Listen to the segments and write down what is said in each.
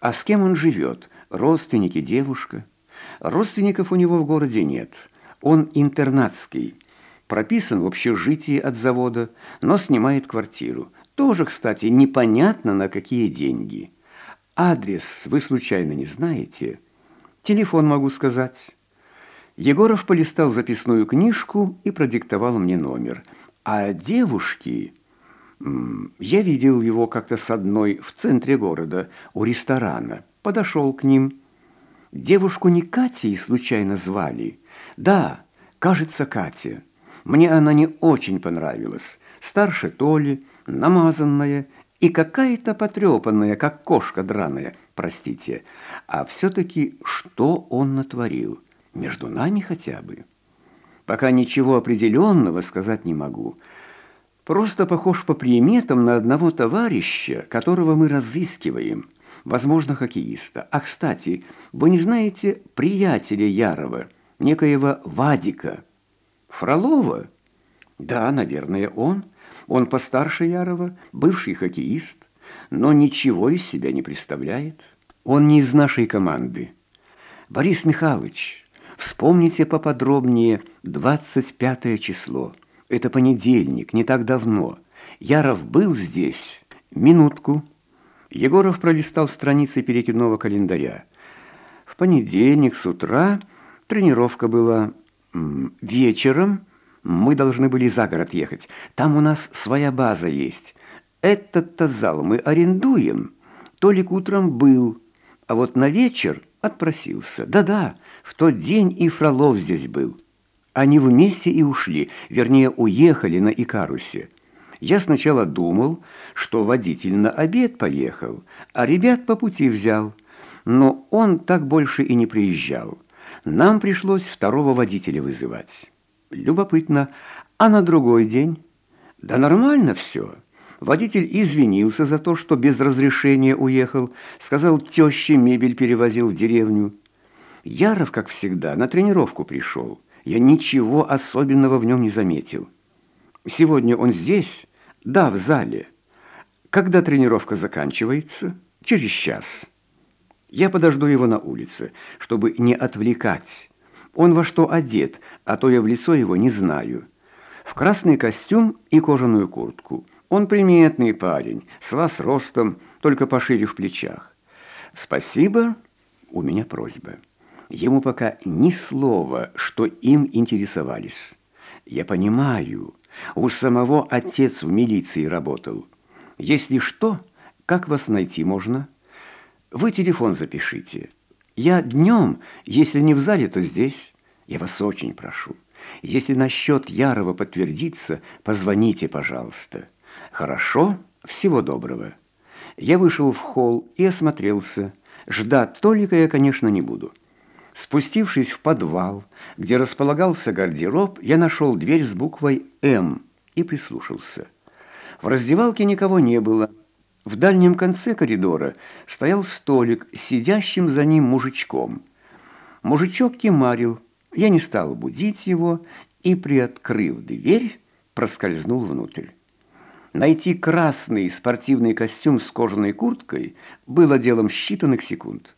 А с кем он живет? Родственники, девушка? Родственников у него в городе нет. Он интернатский. Прописан в общежитии от завода, но снимает квартиру. Тоже, кстати, непонятно на какие деньги. Адрес вы случайно не знаете? Телефон могу сказать. Егоров полистал записную книжку и продиктовал мне номер. А девушки... Я видел его как-то с одной в центре города, у ресторана. Подошел к ним. Девушку не Катей случайно звали? Да, кажется, Катя. Мне она не очень понравилась. Старше Толи, намазанная и какая-то потрепанная, как кошка драная, простите. А все-таки что он натворил? Между нами хотя бы? Пока ничего определенного сказать не могу. Просто похож по приметам на одного товарища, которого мы разыскиваем. Возможно, хоккеиста. А, кстати, вы не знаете приятеля Ярова, некоего Вадика? Фролова? Да, наверное, он. Он постарше Ярова, бывший хоккеист, но ничего из себя не представляет. Он не из нашей команды. Борис Михайлович, вспомните поподробнее 25 число. Это понедельник, не так давно. Яров был здесь. Минутку. Егоров пролистал страницы перекидного календаря. В понедельник с утра тренировка была. Вечером мы должны были за город ехать. Там у нас своя база есть. Этот-то зал мы арендуем. Толик утром был, а вот на вечер отпросился. Да-да, в тот день и Фролов здесь был. Они вместе и ушли, вернее, уехали на Икарусе. Я сначала думал, что водитель на обед поехал, а ребят по пути взял. Но он так больше и не приезжал. Нам пришлось второго водителя вызывать. Любопытно. А на другой день? Да нормально все. Водитель извинился за то, что без разрешения уехал, сказал, теще мебель перевозил в деревню. Яров, как всегда, на тренировку пришел. Я ничего особенного в нем не заметил. Сегодня он здесь? Да, в зале. Когда тренировка заканчивается? Через час. Я подожду его на улице, чтобы не отвлекать. Он во что одет, а то я в лицо его не знаю. В красный костюм и кожаную куртку. Он приметный парень, с вас ростом, только пошире в плечах. Спасибо, у меня просьба. Ему пока ни слова, что им интересовались. Я понимаю, у самого отец в милиции работал. Если что, как вас найти можно? Вы телефон запишите. Я днем, если не в зале, то здесь. Я вас очень прошу. Если насчет Ярова подтвердится, позвоните, пожалуйста. Хорошо? Всего доброго. Я вышел в холл и осмотрелся. Ждать Толика я, конечно, не буду. Спустившись в подвал, где располагался гардероб, я нашел дверь с буквой «М» и прислушался. В раздевалке никого не было. В дальнем конце коридора стоял столик с сидящим за ним мужичком. Мужичок кемарил. Я не стал будить его и, приоткрыв дверь, проскользнул внутрь. Найти красный спортивный костюм с кожаной курткой было делом считанных секунд.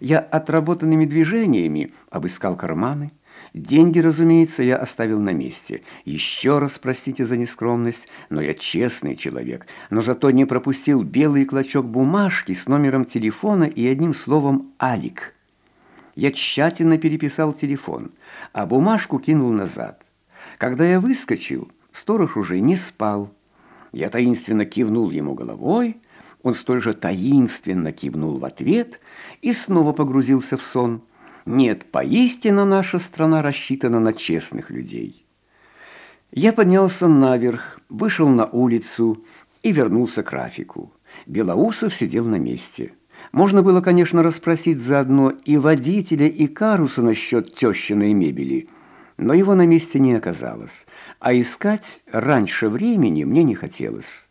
Я отработанными движениями обыскал карманы, Деньги, разумеется, я оставил на месте. Еще раз простите за нескромность, но я честный человек. Но зато не пропустил белый клочок бумажки с номером телефона и одним словом «Алик». Я тщательно переписал телефон, а бумажку кинул назад. Когда я выскочил, сторож уже не спал. Я таинственно кивнул ему головой, он столь же таинственно кивнул в ответ и снова погрузился в сон. Нет, поистине наша страна рассчитана на честных людей. Я поднялся наверх, вышел на улицу и вернулся к Рафику. Белоусов сидел на месте. Можно было, конечно, расспросить заодно и водителя, и Каруса насчет тещиной мебели, но его на месте не оказалось, а искать раньше времени мне не хотелось.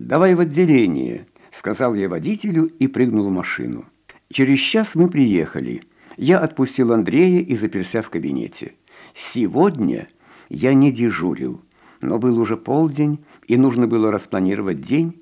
«Давай в отделение», — сказал я водителю и прыгнул в машину. Через час мы приехали. Я отпустил Андрея и заперся в кабинете. Сегодня я не дежурил, но был уже полдень, и нужно было распланировать день,